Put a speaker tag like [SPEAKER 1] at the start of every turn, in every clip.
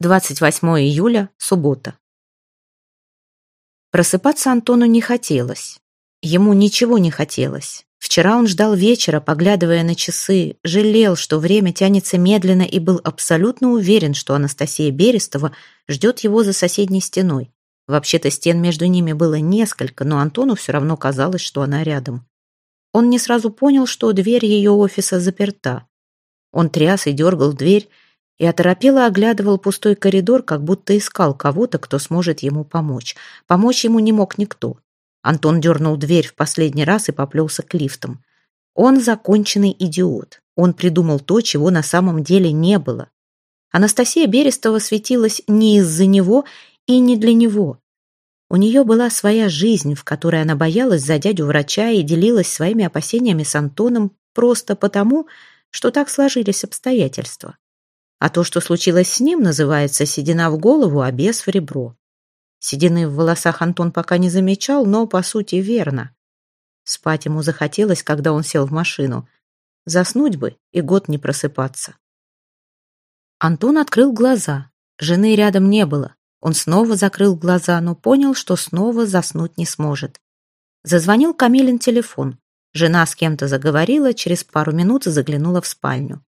[SPEAKER 1] 28 июля, суббота. Просыпаться Антону не хотелось. Ему ничего не хотелось. Вчера он ждал вечера, поглядывая на часы, жалел, что время тянется медленно и был абсолютно уверен, что Анастасия Берестова ждет его за соседней стеной. Вообще-то стен между ними было несколько, но Антону все равно казалось, что она рядом. Он не сразу понял, что дверь ее офиса заперта. Он тряс и дергал дверь, и оторопело оглядывал пустой коридор, как будто искал кого-то, кто сможет ему помочь. Помочь ему не мог никто. Антон дернул дверь в последний раз и поплелся к лифтам. Он законченный идиот. Он придумал то, чего на самом деле не было. Анастасия Берестова светилась не из-за него и не для него. У нее была своя жизнь, в которой она боялась за дядю врача и делилась своими опасениями с Антоном просто потому, что так сложились обстоятельства. А то, что случилось с ним, называется седина в голову, а без в ребро. Седины в волосах Антон пока не замечал, но, по сути, верно. Спать ему захотелось, когда он сел в машину. Заснуть бы и год не просыпаться. Антон открыл глаза. Жены рядом не было. Он снова закрыл глаза, но понял, что снова заснуть не сможет. Зазвонил Камилин телефон. Жена с кем-то заговорила, через пару минут заглянула в спальню.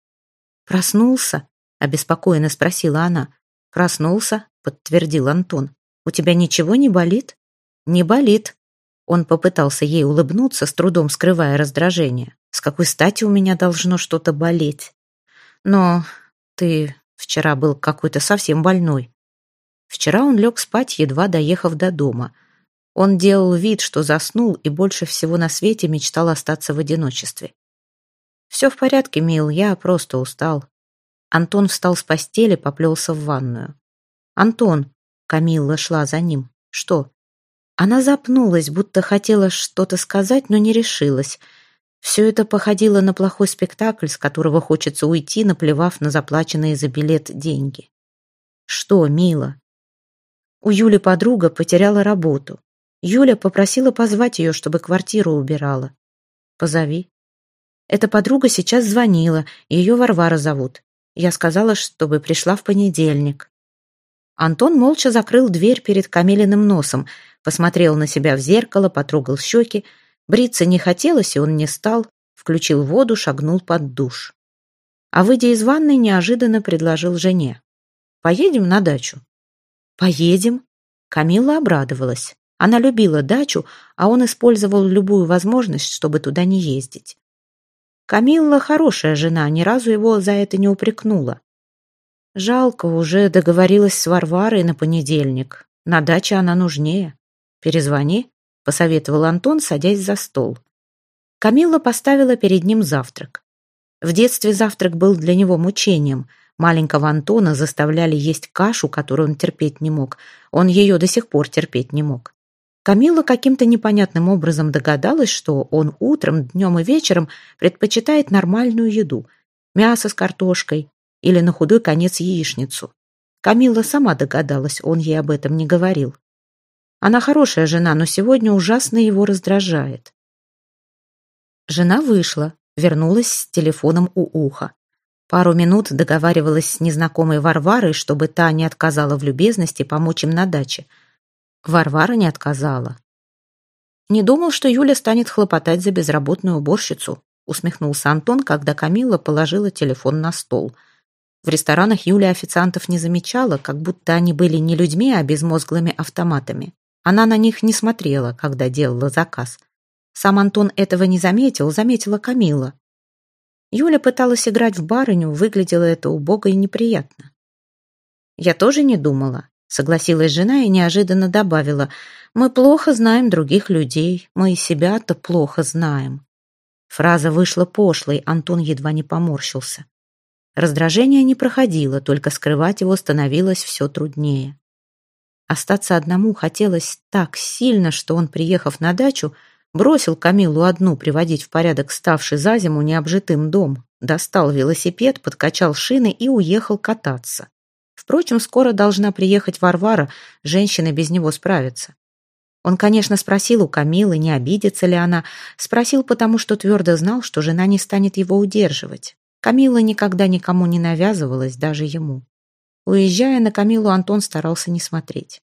[SPEAKER 1] «Проснулся?» — обеспокоенно спросила она. «Проснулся», — подтвердил Антон. «У тебя ничего не болит?» «Не болит». Он попытался ей улыбнуться, с трудом скрывая раздражение. «С какой стати у меня должно что-то болеть?» «Но ты вчера был какой-то совсем больной». Вчера он лег спать, едва доехав до дома. Он делал вид, что заснул и больше всего на свете мечтал остаться в одиночестве. «Все в порядке, мил, я просто устал. Антон встал с постели, поплелся в ванную. «Антон!» — Камилла шла за ним. «Что?» Она запнулась, будто хотела что-то сказать, но не решилась. Все это походило на плохой спектакль, с которого хочется уйти, наплевав на заплаченные за билет деньги. «Что, мила?» У Юли подруга потеряла работу. Юля попросила позвать ее, чтобы квартиру убирала. «Позови». Эта подруга сейчас звонила, ее Варвара зовут. Я сказала, чтобы пришла в понедельник. Антон молча закрыл дверь перед Камилиным носом, посмотрел на себя в зеркало, потрогал щеки. Бриться не хотелось, и он не стал, включил воду, шагнул под душ. А выйдя из ванной, неожиданно предложил жене. «Поедем на дачу?» «Поедем?» Камила обрадовалась. Она любила дачу, а он использовал любую возможность, чтобы туда не ездить. Камилла хорошая жена, ни разу его за это не упрекнула. Жалко, уже договорилась с Варварой на понедельник. На даче она нужнее. Перезвони, посоветовал Антон, садясь за стол. Камилла поставила перед ним завтрак. В детстве завтрак был для него мучением. Маленького Антона заставляли есть кашу, которую он терпеть не мог. Он ее до сих пор терпеть не мог. Камила каким-то непонятным образом догадалась, что он утром, днем и вечером предпочитает нормальную еду – мясо с картошкой или на худой конец яичницу. Камила сама догадалась, он ей об этом не говорил. Она хорошая жена, но сегодня ужасно его раздражает. Жена вышла, вернулась с телефоном у уха. Пару минут договаривалась с незнакомой Варварой, чтобы та не отказала в любезности помочь им на даче – Варвара не отказала. «Не думал, что Юля станет хлопотать за безработную уборщицу», усмехнулся Антон, когда Камила положила телефон на стол. В ресторанах Юля официантов не замечала, как будто они были не людьми, а безмозглыми автоматами. Она на них не смотрела, когда делала заказ. Сам Антон этого не заметил, заметила Камила. Юля пыталась играть в барыню, выглядело это убого и неприятно. Я тоже не думала. Согласилась жена и неожиданно добавила, «Мы плохо знаем других людей, мы и себя-то плохо знаем». Фраза вышла пошлой, Антон едва не поморщился. Раздражение не проходило, только скрывать его становилось все труднее. Остаться одному хотелось так сильно, что он, приехав на дачу, бросил Камилу одну приводить в порядок ставший за зиму необжитым дом, достал велосипед, подкачал шины и уехал кататься. Впрочем, скоро должна приехать Варвара, женщины без него справятся. Он, конечно, спросил у Камилы, не обидится ли она. Спросил, потому что твердо знал, что жена не станет его удерживать. Камила никогда никому не навязывалась, даже ему. Уезжая на Камилу, Антон старался не смотреть.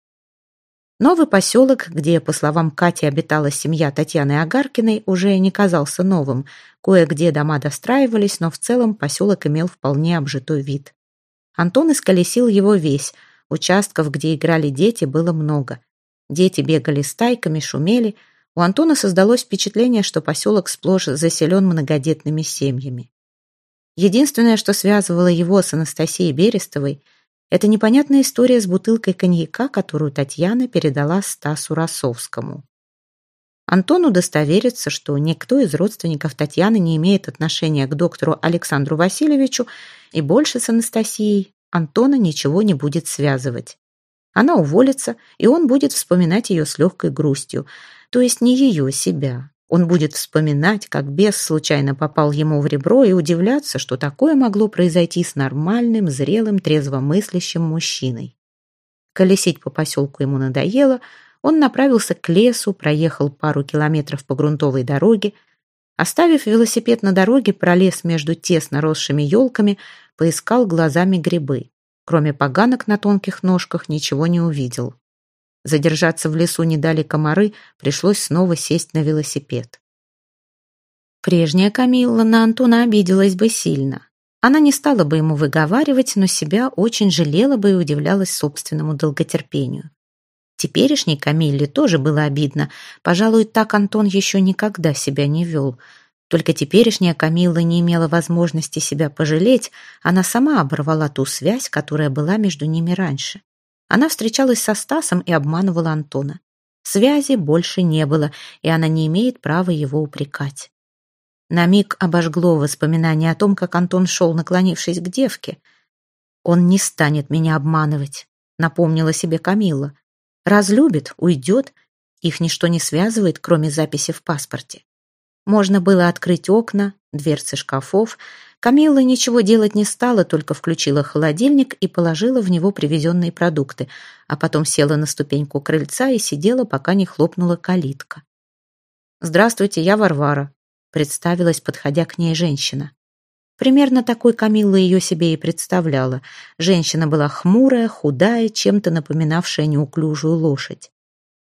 [SPEAKER 1] Новый поселок, где, по словам Кати, обитала семья Татьяны Агаркиной, уже не казался новым. Кое-где дома достраивались, но в целом поселок имел вполне обжитой вид. Антон исколесил его весь. Участков, где играли дети, было много. Дети бегали стайками, шумели. У Антона создалось впечатление, что поселок сплошь заселен многодетными семьями. Единственное, что связывало его с Анастасией Берестовой – это непонятная история с бутылкой коньяка, которую Татьяна передала Стасу Росовскому. Антон удостоверится, что никто из родственников Татьяны не имеет отношения к доктору Александру Васильевичу, и больше с Анастасией Антона ничего не будет связывать. Она уволится, и он будет вспоминать ее с легкой грустью, то есть не ее, себя. Он будет вспоминать, как бес случайно попал ему в ребро и удивляться, что такое могло произойти с нормальным, зрелым, трезвомыслящим мужчиной. Колесить по поселку ему надоело, он направился к лесу, проехал пару километров по грунтовой дороге, оставив велосипед на дороге, пролез между тесно росшими елками, поискал глазами грибы. Кроме поганок на тонких ножках ничего не увидел. Задержаться в лесу не дали комары, пришлось снова сесть на велосипед. Прежняя Камилла на Антона обиделась бы сильно. Она не стала бы ему выговаривать, но себя очень жалела бы и удивлялась собственному долготерпению. Теперешней Камилле тоже было обидно. Пожалуй, так Антон еще никогда себя не вел. Только теперешняя Камилла не имела возможности себя пожалеть, она сама оборвала ту связь, которая была между ними раньше. Она встречалась со Стасом и обманывала Антона. Связи больше не было, и она не имеет права его упрекать. На миг обожгло воспоминание о том, как Антон шел, наклонившись к девке. «Он не станет меня обманывать», — напомнила себе Камилла. «Разлюбит, уйдет, их ничто не связывает, кроме записи в паспорте». Можно было открыть окна, дверцы шкафов, Камилла ничего делать не стала, только включила холодильник и положила в него привезенные продукты, а потом села на ступеньку крыльца и сидела, пока не хлопнула калитка. «Здравствуйте, я Варвара», — представилась, подходя к ней женщина. Примерно такой Камилла ее себе и представляла. Женщина была хмурая, худая, чем-то напоминавшая неуклюжую лошадь.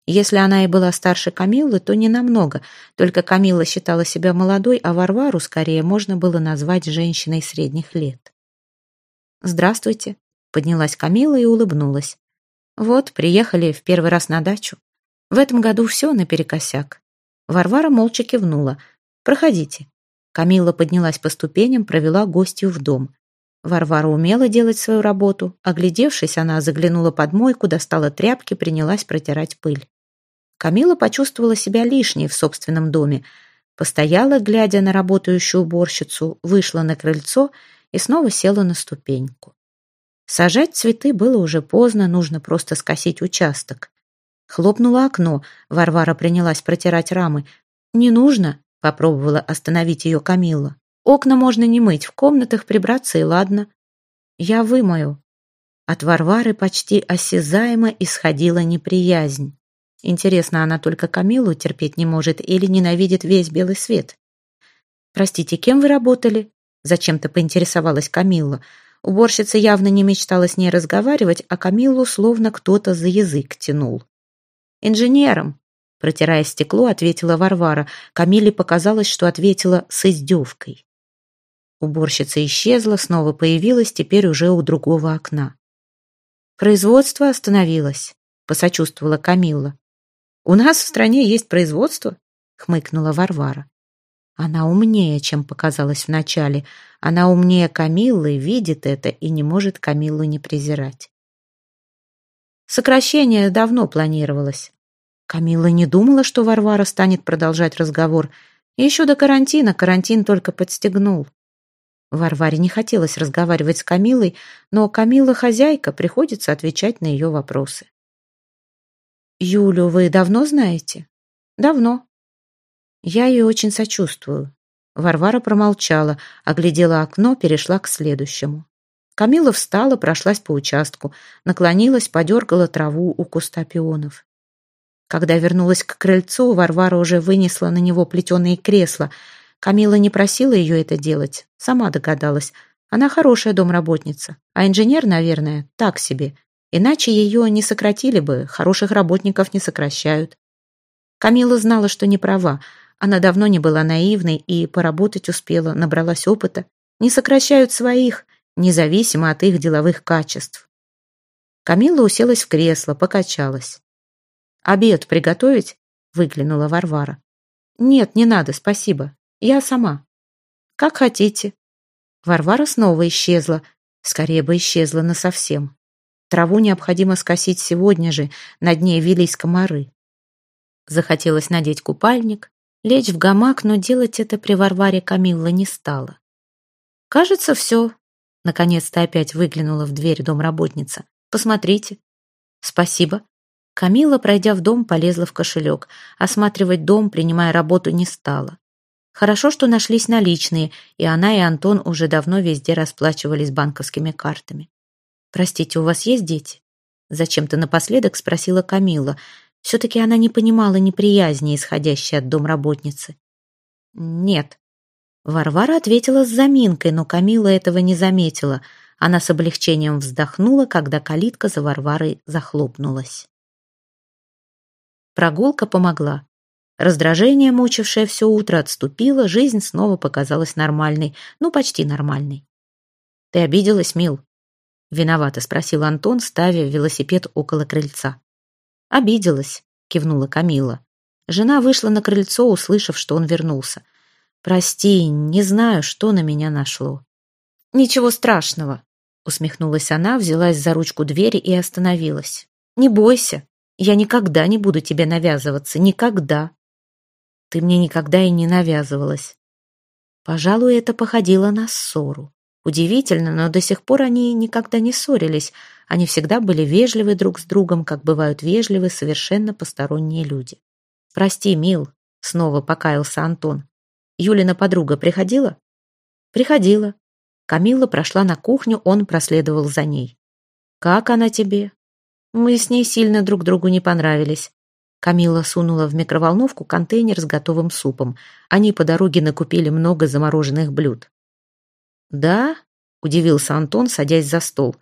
[SPEAKER 1] Если она и была старше Камиллы, то не намного. Только Камилла считала себя молодой, а Варвару скорее можно было назвать женщиной средних лет. «Здравствуйте», — поднялась Камилла и улыбнулась. «Вот, приехали в первый раз на дачу. В этом году все наперекосяк». Варвара молча кивнула. «Проходите». Камилла поднялась по ступеням, провела гостью в дом. Варвара умела делать свою работу. Оглядевшись, она заглянула под мойку, достала тряпки, принялась протирать пыль. Камила почувствовала себя лишней в собственном доме. Постояла, глядя на работающую уборщицу, вышла на крыльцо и снова села на ступеньку. Сажать цветы было уже поздно, нужно просто скосить участок. Хлопнуло окно, Варвара принялась протирать рамы. «Не нужно», — попробовала остановить ее Камилла. «Окна можно не мыть, в комнатах прибраться и ладно». «Я вымою». От Варвары почти осязаемо исходила неприязнь. Интересно, она только Камилу терпеть не может или ненавидит весь белый свет? «Простите, кем вы работали?» Зачем-то поинтересовалась Камилла. Уборщица явно не мечтала с ней разговаривать, а Камиллу словно кто-то за язык тянул. «Инженером», — протирая стекло, ответила Варвара. Камиле показалось, что ответила с издевкой. Уборщица исчезла, снова появилась, теперь уже у другого окна. «Производство остановилось», — посочувствовала Камилла. «У нас в стране есть производство», — хмыкнула Варвара. Она умнее, чем показалось вначале. Она умнее Камиллы, видит это и не может Камиллу не презирать. Сокращение давно планировалось. Камилла не думала, что Варвара станет продолжать разговор. Еще до карантина карантин только подстегнул. Варваре не хотелось разговаривать с Камилой, но Камила хозяйка, приходится отвечать на ее вопросы. «Юлю вы давно знаете?» «Давно». «Я ее очень сочувствую». Варвара промолчала, оглядела окно, перешла к следующему. Камила встала, прошлась по участку, наклонилась, подергала траву у куста пионов. Когда вернулась к крыльцу, Варвара уже вынесла на него плетеные кресла. Камила не просила ее это делать, сама догадалась. Она хорошая домработница, а инженер, наверное, так себе. Иначе ее не сократили бы, хороших работников не сокращают. Камила знала, что не права. Она давно не была наивной и поработать успела, набралась опыта. Не сокращают своих, независимо от их деловых качеств. Камила уселась в кресло, покачалась. «Обед приготовить?» — выглянула Варвара. «Нет, не надо, спасибо. Я сама». «Как хотите». Варвара снова исчезла. Скорее бы исчезла насовсем. Траву необходимо скосить сегодня же, на дне вились комары. Захотелось надеть купальник, лечь в гамак, но делать это при Варваре Камилла не стала. «Кажется, все», — наконец-то опять выглянула в дверь домработница. «Посмотрите». «Спасибо». Камила, пройдя в дом, полезла в кошелек. Осматривать дом, принимая работу, не стала. Хорошо, что нашлись наличные, и она и Антон уже давно везде расплачивались банковскими картами. «Простите, у вас есть дети?» Зачем-то напоследок спросила Камила. Все-таки она не понимала неприязни, исходящей от домработницы. «Нет». Варвара ответила с заминкой, но Камила этого не заметила. Она с облегчением вздохнула, когда калитка за Варварой захлопнулась. Прогулка помогла. Раздражение, мучившее все утро, отступило, жизнь снова показалась нормальной, ну, почти нормальной. «Ты обиделась, Мил?» Виновато спросил Антон, ставя велосипед около крыльца. Обиделась, кивнула Камила. Жена вышла на крыльцо, услышав, что он вернулся. Прости, не знаю, что на меня нашло. Ничего страшного, усмехнулась она, взялась за ручку двери и остановилась. Не бойся, я никогда не буду тебе навязываться, никогда. Ты мне никогда и не навязывалась. Пожалуй, это походило на ссору. Удивительно, но до сих пор они никогда не ссорились. Они всегда были вежливы друг с другом, как бывают вежливы совершенно посторонние люди. «Прости, мил», — снова покаялся Антон. «Юлина подруга приходила?» «Приходила». Камила прошла на кухню, он проследовал за ней. «Как она тебе?» «Мы с ней сильно друг другу не понравились». Камила сунула в микроволновку контейнер с готовым супом. Они по дороге накупили много замороженных блюд. «Да?» — удивился Антон, садясь за стол.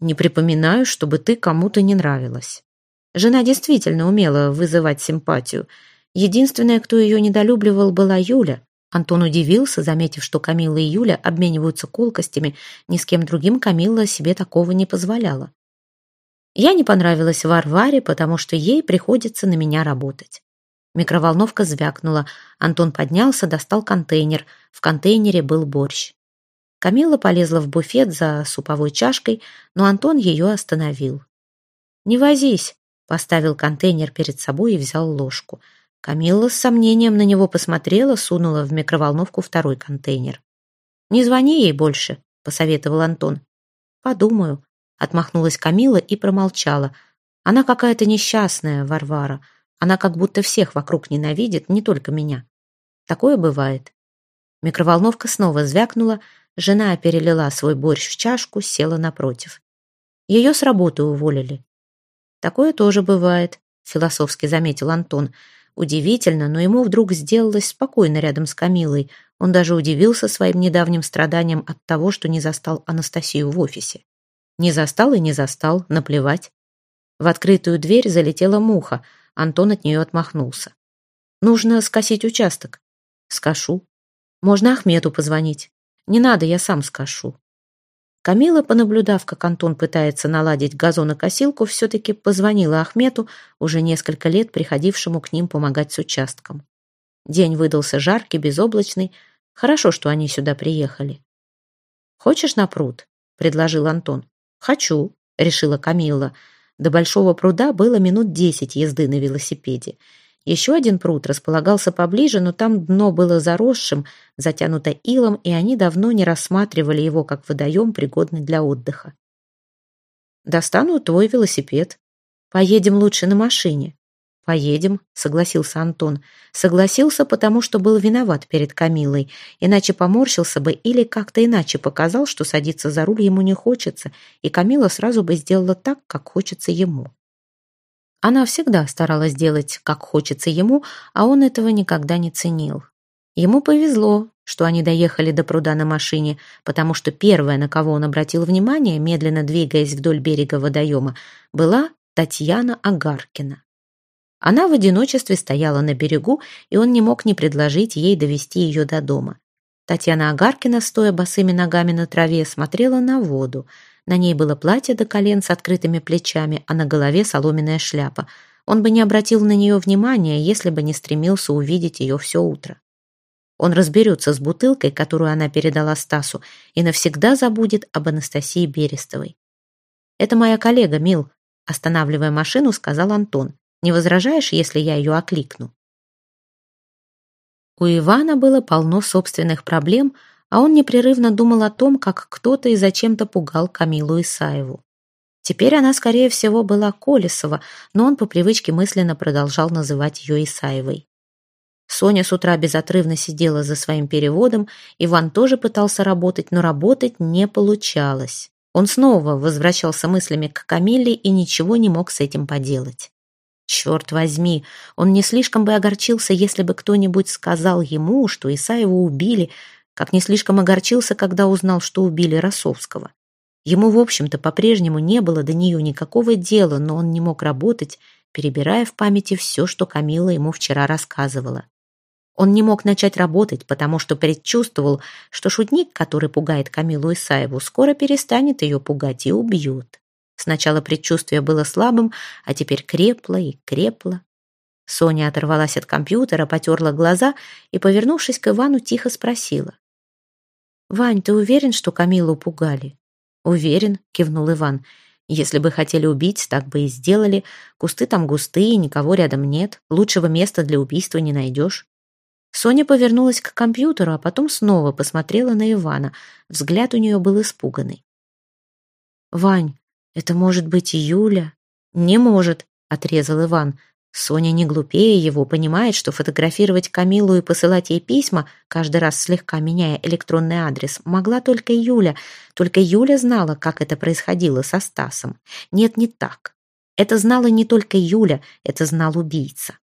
[SPEAKER 1] «Не припоминаю, чтобы ты кому-то не нравилась». Жена действительно умела вызывать симпатию. Единственная, кто ее недолюбливал, была Юля. Антон удивился, заметив, что Камила и Юля обмениваются колкостями. Ни с кем другим Камила себе такого не позволяла. Я не понравилась Варваре, потому что ей приходится на меня работать. Микроволновка звякнула. Антон поднялся, достал контейнер. В контейнере был борщ. Камила полезла в буфет за суповой чашкой, но Антон ее остановил. «Не возись», — поставил контейнер перед собой и взял ложку. Камила с сомнением на него посмотрела, сунула в микроволновку второй контейнер. «Не звони ей больше», — посоветовал Антон. «Подумаю», — отмахнулась Камила и промолчала. «Она какая-то несчастная, Варвара. Она как будто всех вокруг ненавидит, не только меня. Такое бывает». Микроволновка снова звякнула, Жена перелила свой борщ в чашку, села напротив. Ее с работы уволили. Такое тоже бывает, философски заметил Антон. Удивительно, но ему вдруг сделалось спокойно рядом с Камилой. Он даже удивился своим недавним страданиям от того, что не застал Анастасию в офисе. Не застал и не застал, наплевать. В открытую дверь залетела муха. Антон от нее отмахнулся. «Нужно скосить участок». «Скошу». «Можно Ахмету позвонить». Не надо, я сам скошу. Камила, понаблюдав, как Антон пытается наладить газонокосилку, все-таки позвонила Ахмету, уже несколько лет приходившему к ним помогать с участком. День выдался жаркий, безоблачный. Хорошо, что они сюда приехали. «Хочешь на пруд?» — предложил Антон. «Хочу», — решила Камила. До большого пруда было минут десять езды на велосипеде. Еще один пруд располагался поближе, но там дно было заросшим, затянуто илом, и они давно не рассматривали его как водоем, пригодный для отдыха. «Достану твой велосипед. Поедем лучше на машине». «Поедем», — согласился Антон. Согласился, потому что был виноват перед Камилой, иначе поморщился бы или как-то иначе показал, что садиться за руль ему не хочется, и Камила сразу бы сделала так, как хочется ему. Она всегда старалась делать, как хочется ему, а он этого никогда не ценил. Ему повезло, что они доехали до пруда на машине, потому что первая, на кого он обратил внимание, медленно двигаясь вдоль берега водоема, была Татьяна Агаркина. Она в одиночестве стояла на берегу, и он не мог не предложить ей довести ее до дома. Татьяна Агаркина, стоя босыми ногами на траве, смотрела на воду. На ней было платье до колен с открытыми плечами, а на голове соломенная шляпа. Он бы не обратил на нее внимания, если бы не стремился увидеть ее все утро. Он разберется с бутылкой, которую она передала Стасу, и навсегда забудет об Анастасии Берестовой. «Это моя коллега, Мил», — останавливая машину, сказал Антон. «Не возражаешь, если я ее окликну?» У Ивана было полно собственных проблем, а он непрерывно думал о том, как кто-то и зачем-то пугал Камилу Исаеву. Теперь она, скорее всего, была Колесова, но он по привычке мысленно продолжал называть ее Исаевой. Соня с утра безотрывно сидела за своим переводом, Иван тоже пытался работать, но работать не получалось. Он снова возвращался мыслями к Камилле и ничего не мог с этим поделать. Черт возьми, он не слишком бы огорчился, если бы кто-нибудь сказал ему, что Исаева убили, как не слишком огорчился, когда узнал, что убили Росовского. Ему, в общем-то, по-прежнему не было до нее никакого дела, но он не мог работать, перебирая в памяти все, что Камила ему вчера рассказывала. Он не мог начать работать, потому что предчувствовал, что шутник, который пугает Камилу Исаеву, скоро перестанет ее пугать и убьет. Сначала предчувствие было слабым, а теперь крепло и крепло. Соня оторвалась от компьютера, потерла глаза и, повернувшись к Ивану, тихо спросила. «Вань, ты уверен, что Камилу пугали?» «Уверен», — кивнул Иван. «Если бы хотели убить, так бы и сделали. Кусты там густые, никого рядом нет. Лучшего места для убийства не найдешь». Соня повернулась к компьютеру, а потом снова посмотрела на Ивана. Взгляд у нее был испуганный. «Вань, это может быть Юля?» «Не может», — отрезал Иван. Соня не глупее его, понимает, что фотографировать Камилу и посылать ей письма, каждый раз слегка меняя электронный адрес, могла только Юля. Только Юля знала, как это происходило со Стасом. Нет, не так. Это знала не только Юля, это знал убийца.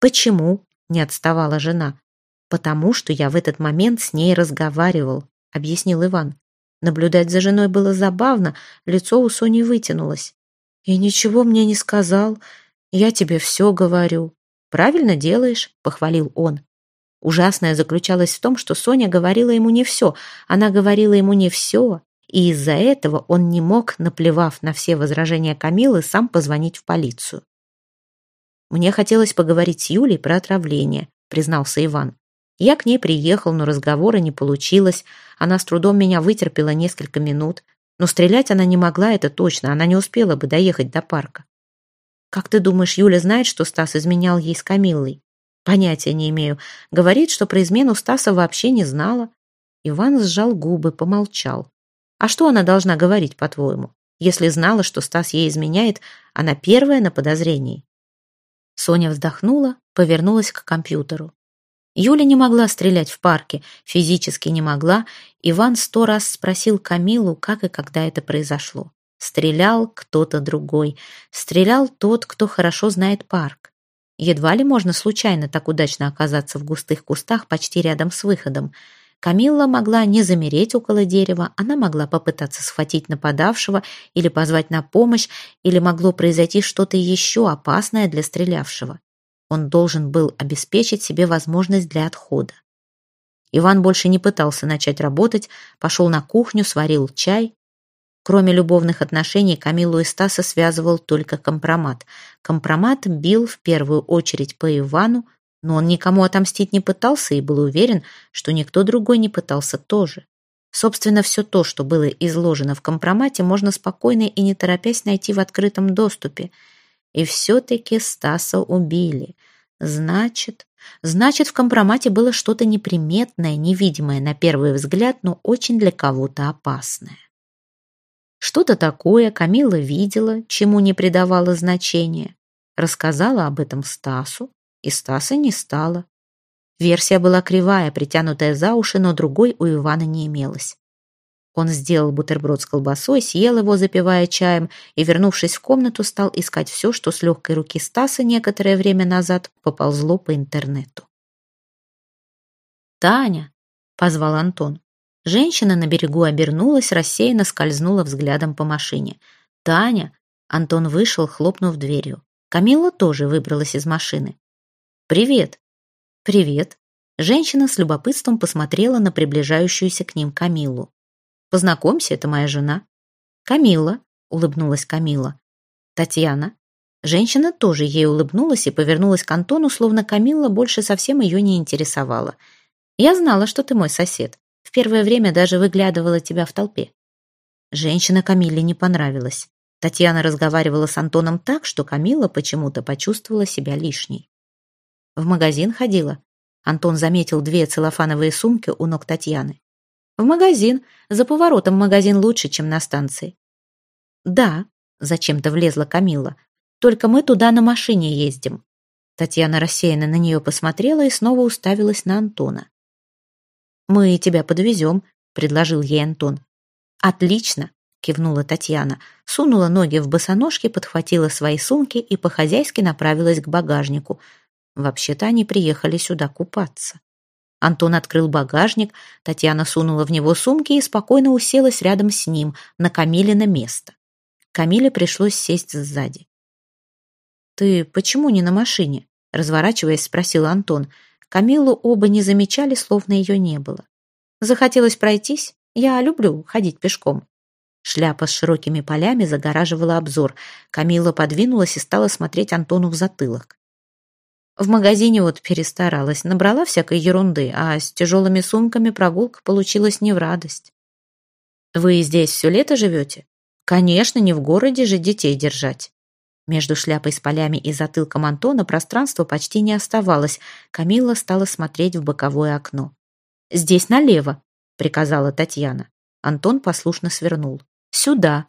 [SPEAKER 1] «Почему?» не отставала жена. «Потому что я в этот момент с ней разговаривал», — объяснил Иван. Наблюдать за женой было забавно, лицо у Сони вытянулось. «И ничего мне не сказал. Я тебе все говорю». «Правильно делаешь», — похвалил он. Ужасное заключалось в том, что Соня говорила ему не все. Она говорила ему не все, и из-за этого он не мог, наплевав на все возражения Камилы, сам позвонить в полицию. «Мне хотелось поговорить с Юлей про отравление», — признался Иван. Я к ней приехал, но разговора не получилось. Она с трудом меня вытерпела несколько минут. Но стрелять она не могла, это точно. Она не успела бы доехать до парка. «Как ты думаешь, Юля знает, что Стас изменял ей с Камиллой?» «Понятия не имею. Говорит, что про измену Стаса вообще не знала». Иван сжал губы, помолчал. «А что она должна говорить, по-твоему? Если знала, что Стас ей изменяет, она первая на подозрении». Соня вздохнула, повернулась к компьютеру. Юля не могла стрелять в парке, физически не могла. Иван сто раз спросил Камилу, как и когда это произошло. Стрелял кто-то другой. Стрелял тот, кто хорошо знает парк. Едва ли можно случайно так удачно оказаться в густых кустах почти рядом с выходом. Камилла могла не замереть около дерева, она могла попытаться схватить нападавшего или позвать на помощь, или могло произойти что-то еще опасное для стрелявшего. Он должен был обеспечить себе возможность для отхода. Иван больше не пытался начать работать, пошел на кухню, сварил чай. Кроме любовных отношений, Камилу и Стаса связывал только компромат. Компромат бил в первую очередь по Ивану, но он никому отомстить не пытался и был уверен, что никто другой не пытался тоже. Собственно, все то, что было изложено в компромате, можно спокойно и не торопясь найти в открытом доступе. И все-таки Стаса убили. Значит, значит, в компромате было что-то неприметное, невидимое на первый взгляд, но очень для кого-то опасное. Что-то такое Камила видела, чему не придавала значения. Рассказала об этом Стасу, и Стаса не стало. Версия была кривая, притянутая за уши, но другой у Ивана не имелось. Он сделал бутерброд с колбасой, съел его, запивая чаем, и, вернувшись в комнату, стал искать все, что с легкой руки Стаса некоторое время назад поползло по интернету. «Таня!» — позвал Антон. Женщина на берегу обернулась, рассеянно скользнула взглядом по машине. «Таня!» — Антон вышел, хлопнув дверью. Камилла тоже выбралась из машины. «Привет!» «Привет!» Женщина с любопытством посмотрела на приближающуюся к ним Камиллу. «Познакомься, это моя жена». «Камилла», — улыбнулась Камилла. «Татьяна». Женщина тоже ей улыбнулась и повернулась к Антону, словно Камилла больше совсем ее не интересовала. «Я знала, что ты мой сосед. В первое время даже выглядывала тебя в толпе». Женщина Камилле не понравилась. Татьяна разговаривала с Антоном так, что Камилла почему-то почувствовала себя лишней. «В магазин ходила?» Антон заметил две целлофановые сумки у ног Татьяны. «В магазин. За поворотом магазин лучше, чем на станции». «Да», — зачем-то влезла Камила. «Только мы туда на машине ездим». Татьяна рассеянно на нее посмотрела и снова уставилась на Антона. «Мы тебя подвезем», — предложил ей Антон. «Отлично», — кивнула Татьяна, сунула ноги в босоножки, подхватила свои сумки и по-хозяйски направилась к багажнику — Вообще-то они приехали сюда купаться. Антон открыл багажник, Татьяна сунула в него сумки и спокойно уселась рядом с ним, на Камиле место. Камиле пришлось сесть сзади. «Ты почему не на машине?» Разворачиваясь, спросил Антон. Камилу оба не замечали, словно ее не было. «Захотелось пройтись? Я люблю ходить пешком». Шляпа с широкими полями загораживала обзор. Камила подвинулась и стала смотреть Антону в затылок. В магазине вот перестаралась, набрала всякой ерунды, а с тяжелыми сумками прогулка получилась не в радость. «Вы здесь все лето живете?» «Конечно, не в городе же детей держать». Между шляпой с полями и затылком Антона пространства почти не оставалось. Камила стала смотреть в боковое окно. «Здесь налево», — приказала Татьяна. Антон послушно свернул. «Сюда».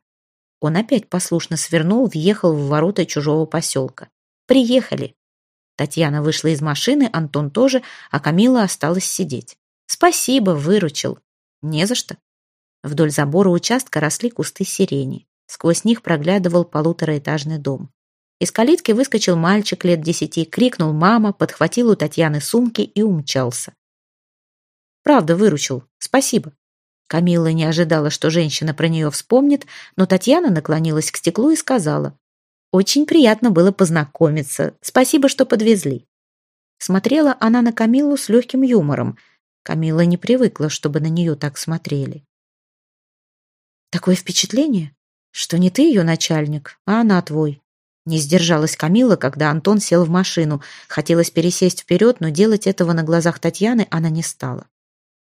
[SPEAKER 1] Он опять послушно свернул, въехал в ворота чужого поселка. «Приехали». Татьяна вышла из машины, Антон тоже, а Камила осталась сидеть. «Спасибо, выручил». «Не за что». Вдоль забора участка росли кусты сирени. Сквозь них проглядывал полутораэтажный дом. Из калитки выскочил мальчик лет десяти, крикнул «мама», подхватил у Татьяны сумки и умчался. «Правда, выручил. Спасибо». Камилла не ожидала, что женщина про нее вспомнит, но Татьяна наклонилась к стеклу и сказала очень приятно было познакомиться. Спасибо, что подвезли. Смотрела она на Камилу с легким юмором. Камила не привыкла, чтобы на нее так смотрели. Такое впечатление, что не ты ее начальник, а она твой. Не сдержалась Камила, когда Антон сел в машину. Хотелось пересесть вперед, но делать этого на глазах Татьяны она не стала.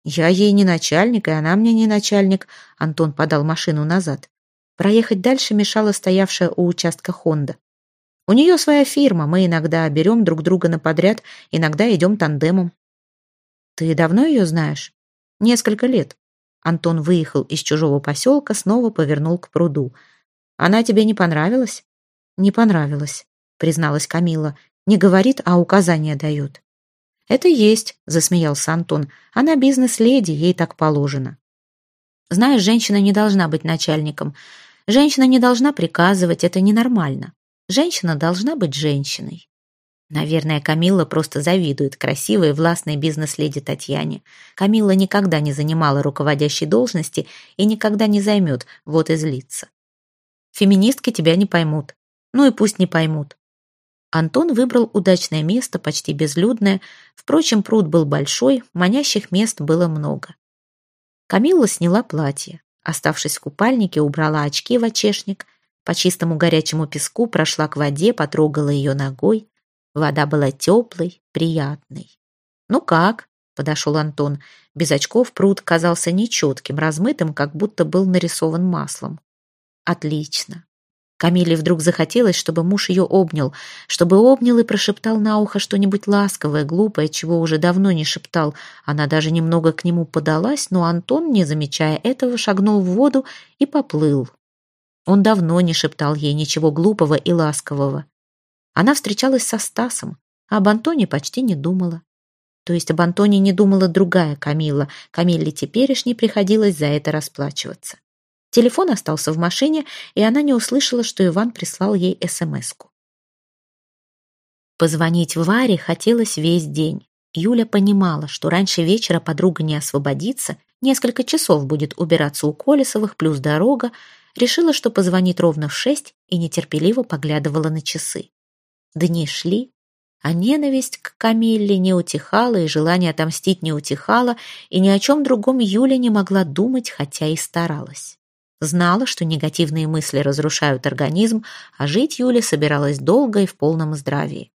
[SPEAKER 1] «Я ей не начальник, и она мне не начальник», — Антон подал машину назад. Проехать дальше мешала стоявшая у участка Хонда. У нее своя фирма, мы иногда берем друг друга на подряд, иногда идем тандемом. Ты давно ее знаешь? Несколько лет. Антон выехал из чужого поселка, снова повернул к пруду. Она тебе не понравилась? Не понравилась, призналась Камила. Не говорит, а указания дает. Это есть, засмеялся Антон. Она бизнес-леди, ей так положено. Знаешь, женщина не должна быть начальником. Женщина не должна приказывать, это ненормально. Женщина должна быть женщиной. Наверное, Камилла просто завидует красивой властной бизнес-леди Татьяне. Камилла никогда не занимала руководящей должности и никогда не займет, вот и злится. Феминистки тебя не поймут. Ну и пусть не поймут. Антон выбрал удачное место, почти безлюдное. Впрочем, пруд был большой, манящих мест было много. Камилла сняла платье. Оставшись в купальнике, убрала очки в очешник, по чистому горячему песку прошла к воде, потрогала ее ногой. Вода была теплой, приятной. «Ну как?» — подошел Антон. Без очков пруд казался нечетким, размытым, как будто был нарисован маслом. «Отлично. Камиле вдруг захотелось, чтобы муж ее обнял, чтобы обнял и прошептал на ухо что-нибудь ласковое, глупое, чего уже давно не шептал. Она даже немного к нему подалась, но Антон, не замечая этого, шагнул в воду и поплыл. Он давно не шептал ей ничего глупого и ласкового. Она встречалась со Стасом, а об Антоне почти не думала. То есть об Антоне не думала другая Камила. Камилле теперешней приходилось за это расплачиваться. Телефон остался в машине, и она не услышала, что Иван прислал ей СМС-ку. Позвонить Варе хотелось весь день. Юля понимала, что раньше вечера подруга не освободится, несколько часов будет убираться у Колесовых, плюс дорога, решила, что позвонит ровно в шесть и нетерпеливо поглядывала на часы. Дни шли, а ненависть к Камилле не утихала, и желание отомстить не утихало, и ни о чем другом Юля не могла думать, хотя и старалась. Знала, что негативные мысли разрушают организм, а жить Юля собиралась долго и в полном здравии.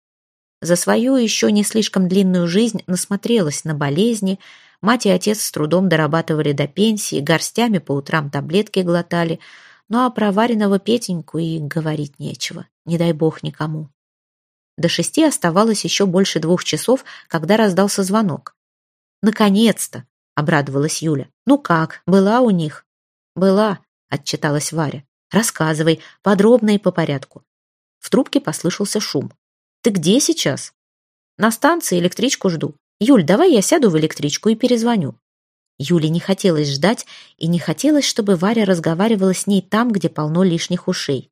[SPEAKER 1] За свою еще не слишком длинную жизнь насмотрелась на болезни, мать и отец с трудом дорабатывали до пенсии, горстями по утрам таблетки глотали, ну а про вареного Петеньку и говорить нечего, не дай бог никому. До шести оставалось еще больше двух часов, когда раздался звонок. «Наконец-то!» — обрадовалась Юля. «Ну как, была у них?» «Была», — отчиталась Варя. «Рассказывай, подробно и по порядку». В трубке послышался шум. «Ты где сейчас?» «На станции электричку жду. Юль, давай я сяду в электричку и перезвоню». Юле не хотелось ждать, и не хотелось, чтобы Варя разговаривала с ней там, где полно лишних ушей.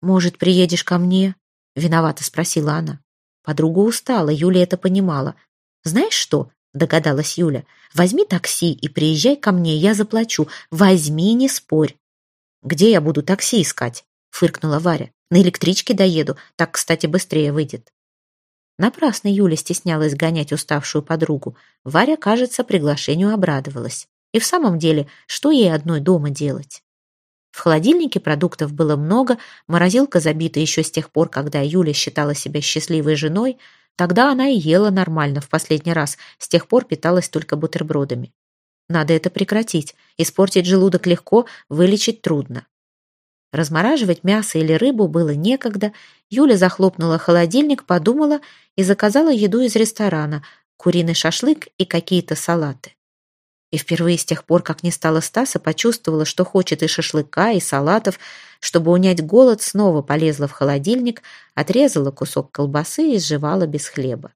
[SPEAKER 1] «Может, приедешь ко мне?» — виновато спросила она. Подруга устала, Юля это понимала. «Знаешь что?» — догадалась Юля. «Возьми такси и приезжай ко мне, я заплачу. Возьми, не спорь». «Где я буду такси искать?» — фыркнула Варя. «На электричке доеду, так, кстати, быстрее выйдет». Напрасно Юля стеснялась гонять уставшую подругу. Варя, кажется, приглашению обрадовалась. И в самом деле, что ей одной дома делать? В холодильнике продуктов было много, морозилка забита еще с тех пор, когда Юля считала себя счастливой женой. Тогда она и ела нормально в последний раз, с тех пор питалась только бутербродами. Надо это прекратить. Испортить желудок легко, вылечить трудно. Размораживать мясо или рыбу было некогда. Юля захлопнула холодильник, подумала и заказала еду из ресторана, куриный шашлык и какие-то салаты. И впервые с тех пор, как не стало Стаса, почувствовала, что хочет и шашлыка, и салатов. Чтобы унять голод, снова полезла в холодильник, отрезала кусок колбасы и сживала без хлеба.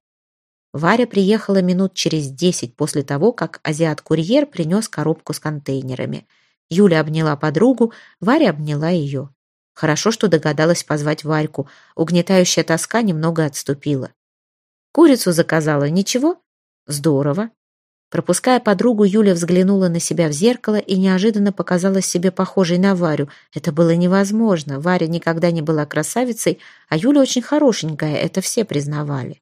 [SPEAKER 1] Варя приехала минут через десять после того, как азиат-курьер принес коробку с контейнерами – Юля обняла подругу, Варя обняла ее. Хорошо, что догадалась позвать Варьку. Угнетающая тоска немного отступила. «Курицу заказала, ничего?» «Здорово». Пропуская подругу, Юля взглянула на себя в зеркало и неожиданно показалась себе похожей на Варю. Это было невозможно. Варя никогда не была красавицей, а Юля очень хорошенькая, это все признавали.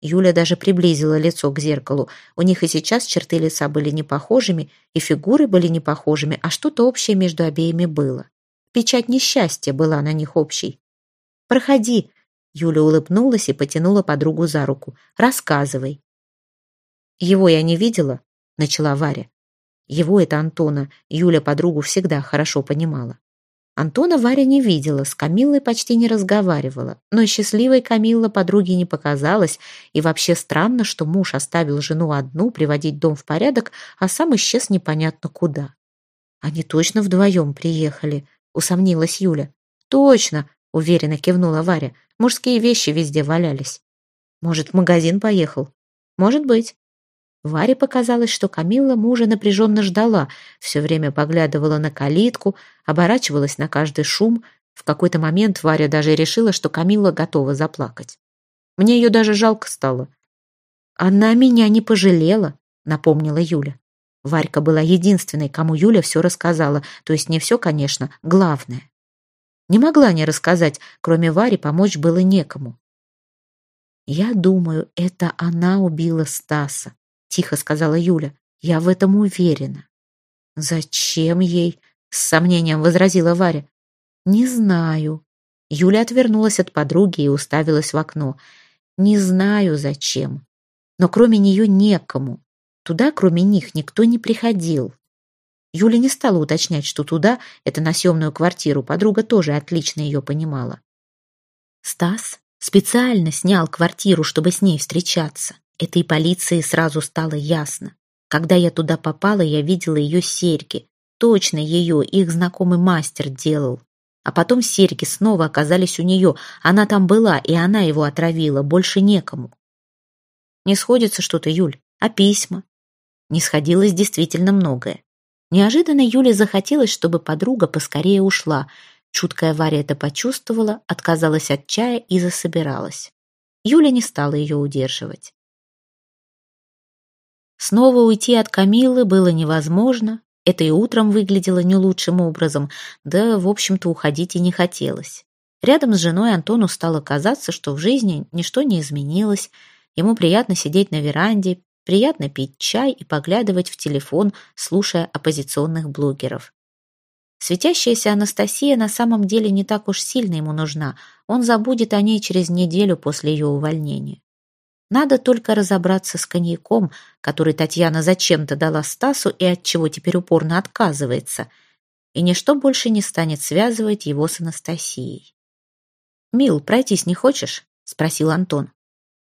[SPEAKER 1] Юля даже приблизила лицо к зеркалу. У них и сейчас черты лица были не похожими, и фигуры были не похожими, а что-то общее между обеими было. Печать несчастья была на них общей. «Проходи», — Юля улыбнулась и потянула подругу за руку. «Рассказывай». «Его я не видела», — начала Варя. Его это Антона, Юля подругу всегда хорошо понимала. Антона Варя не видела, с Камиллой почти не разговаривала. Но счастливой Камилла подруге не показалась, и вообще странно, что муж оставил жену одну приводить дом в порядок, а сам исчез непонятно куда. «Они точно вдвоем приехали», — усомнилась Юля. «Точно», — уверенно кивнула Варя. «Мужские вещи везде валялись». «Может, в магазин поехал?» «Может быть». Варе показалось, что Камилла мужа напряженно ждала, все время поглядывала на калитку, оборачивалась на каждый шум. В какой-то момент Варя даже решила, что Камилла готова заплакать. Мне ее даже жалко стало. «Она меня не пожалела», — напомнила Юля. Варька была единственной, кому Юля все рассказала, то есть не все, конечно, главное. Не могла не рассказать, кроме Вари помочь было некому. «Я думаю, это она убила Стаса», тихо сказала Юля. «Я в этом уверена». «Зачем ей?» — с сомнением возразила Варя. «Не знаю». Юля отвернулась от подруги и уставилась в окно. «Не знаю, зачем. Но кроме нее некому. Туда, кроме них, никто не приходил». Юля не стала уточнять, что туда, это на съемную квартиру, подруга тоже отлично ее понимала. Стас специально снял квартиру, чтобы с ней встречаться. Это и полиции сразу стало ясно. Когда я туда попала, я видела ее серьги. Точно ее, их знакомый мастер делал. А потом серьги снова оказались у нее. Она там была, и она его отравила. Больше некому. Не сходится что-то, Юль. А письма? Не сходилось действительно многое. Неожиданно Юле захотелось, чтобы подруга поскорее ушла. Чуткая Варя это почувствовала, отказалась от чая и засобиралась. Юля не стала ее удерживать. Снова уйти от Камилы было невозможно, это и утром выглядело не лучшим образом, да, в общем-то, уходить и не хотелось. Рядом с женой Антону стало казаться, что в жизни ничто не изменилось, ему приятно сидеть на веранде, приятно пить чай и поглядывать в телефон, слушая оппозиционных блогеров. Светящаяся Анастасия на самом деле не так уж сильно ему нужна, он забудет о ней через неделю после ее увольнения. Надо только разобраться с коньяком, который Татьяна зачем-то дала Стасу и от чего теперь упорно отказывается, и ничто больше не станет связывать его с Анастасией. «Мил, пройтись не хочешь?» — спросил Антон.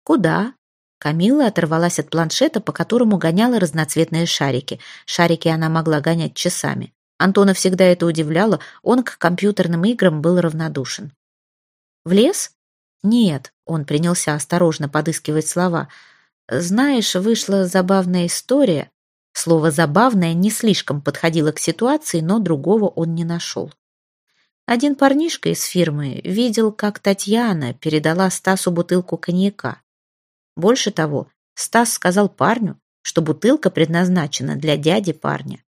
[SPEAKER 1] «Куда?» Камила оторвалась от планшета, по которому гоняла разноцветные шарики. Шарики она могла гонять часами. Антона всегда это удивляло, он к компьютерным играм был равнодушен. «В лес?» «Нет», — он принялся осторожно подыскивать слова. «Знаешь, вышла забавная история». Слово «забавное» не слишком подходило к ситуации, но другого он не нашел. Один парнишка из фирмы видел, как Татьяна передала Стасу бутылку коньяка. Больше того, Стас сказал парню, что бутылка предназначена для дяди парня.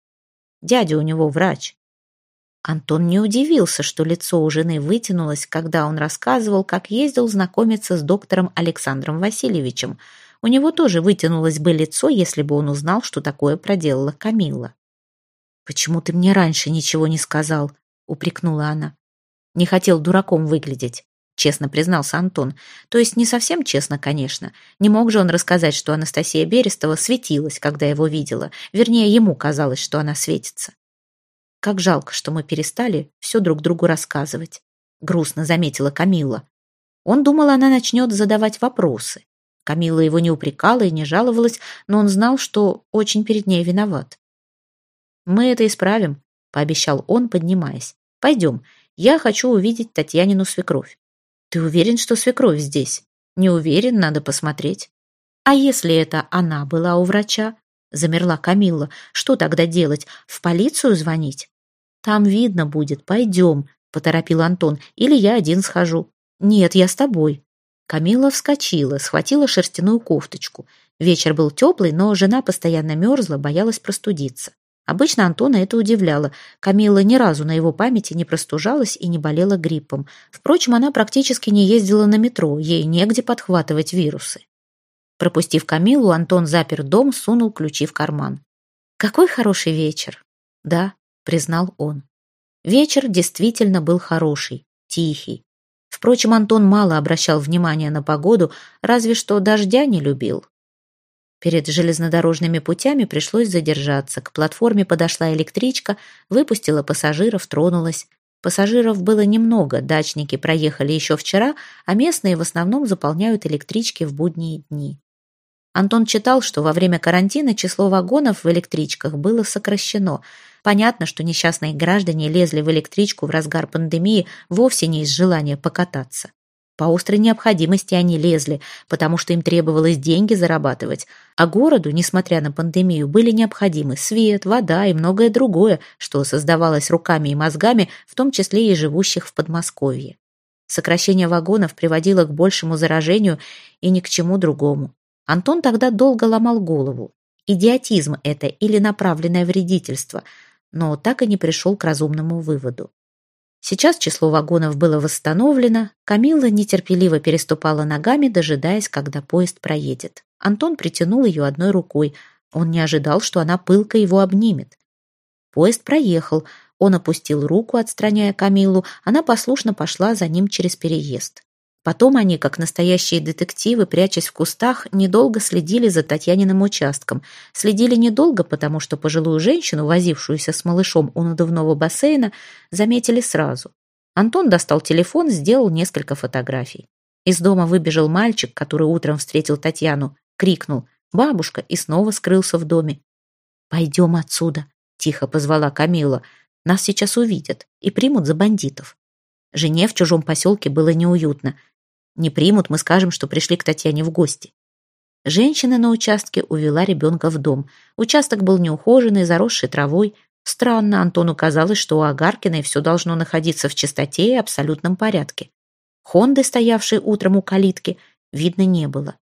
[SPEAKER 1] Дядя у него врач. Антон не удивился, что лицо у жены вытянулось, когда он рассказывал, как ездил знакомиться с доктором Александром Васильевичем. У него тоже вытянулось бы лицо, если бы он узнал, что такое проделала Камилла. «Почему ты мне раньше ничего не сказал?» — упрекнула она. «Не хотел дураком выглядеть», — честно признался Антон. То есть не совсем честно, конечно. Не мог же он рассказать, что Анастасия Берестова светилась, когда его видела. Вернее, ему казалось, что она светится. Как жалко, что мы перестали все друг другу рассказывать. Грустно заметила Камила. Он думал, она начнет задавать вопросы. Камила его не упрекала и не жаловалась, но он знал, что очень перед ней виноват. «Мы это исправим», — пообещал он, поднимаясь. «Пойдем. Я хочу увидеть Татьянину свекровь». «Ты уверен, что свекровь здесь?» «Не уверен, надо посмотреть». «А если это она была у врача?» Замерла Камилла. «Что тогда делать? В полицию звонить?» «Там видно будет. Пойдем», — поторопил Антон. «Или я один схожу». «Нет, я с тобой». Камила вскочила, схватила шерстяную кофточку. Вечер был теплый, но жена постоянно мерзла, боялась простудиться. Обычно Антона это удивляло. Камила ни разу на его памяти не простужалась и не болела гриппом. Впрочем, она практически не ездила на метро, ей негде подхватывать вирусы. Пропустив Камилу, Антон запер дом, сунул ключи в карман. «Какой хороший вечер!» «Да», — признал он. Вечер действительно был хороший, тихий. Впрочем, Антон мало обращал внимания на погоду, разве что дождя не любил. Перед железнодорожными путями пришлось задержаться. К платформе подошла электричка, выпустила пассажиров, тронулась. Пассажиров было немного, дачники проехали еще вчера, а местные в основном заполняют электрички в будние дни. Антон читал, что во время карантина число вагонов в электричках было сокращено. Понятно, что несчастные граждане лезли в электричку в разгар пандемии вовсе не из желания покататься. По острой необходимости они лезли, потому что им требовалось деньги зарабатывать, а городу, несмотря на пандемию, были необходимы свет, вода и многое другое, что создавалось руками и мозгами, в том числе и живущих в Подмосковье. Сокращение вагонов приводило к большему заражению и ни к чему другому. Антон тогда долго ломал голову. Идиотизм это или направленное вредительство, но так и не пришел к разумному выводу. Сейчас число вагонов было восстановлено, Камилла нетерпеливо переступала ногами, дожидаясь, когда поезд проедет. Антон притянул ее одной рукой. Он не ожидал, что она пылко его обнимет. Поезд проехал. Он опустил руку, отстраняя Камилу. Она послушно пошла за ним через переезд. Потом они, как настоящие детективы, прячась в кустах, недолго следили за Татьяниным участком. Следили недолго, потому что пожилую женщину, возившуюся с малышом у надувного бассейна, заметили сразу. Антон достал телефон, сделал несколько фотографий. Из дома выбежал мальчик, который утром встретил Татьяну, крикнул «Бабушка!» и снова скрылся в доме. «Пойдем отсюда», — тихо позвала Камила. «Нас сейчас увидят и примут за бандитов». Жене в чужом поселке было неуютно. Не примут, мы скажем, что пришли к Татьяне в гости. Женщина на участке увела ребенка в дом. Участок был неухоженный, заросший травой. Странно, Антону казалось, что у Агаркиной все должно находиться в чистоте и абсолютном порядке. Хонды, стоявшей утром у калитки, видно не было.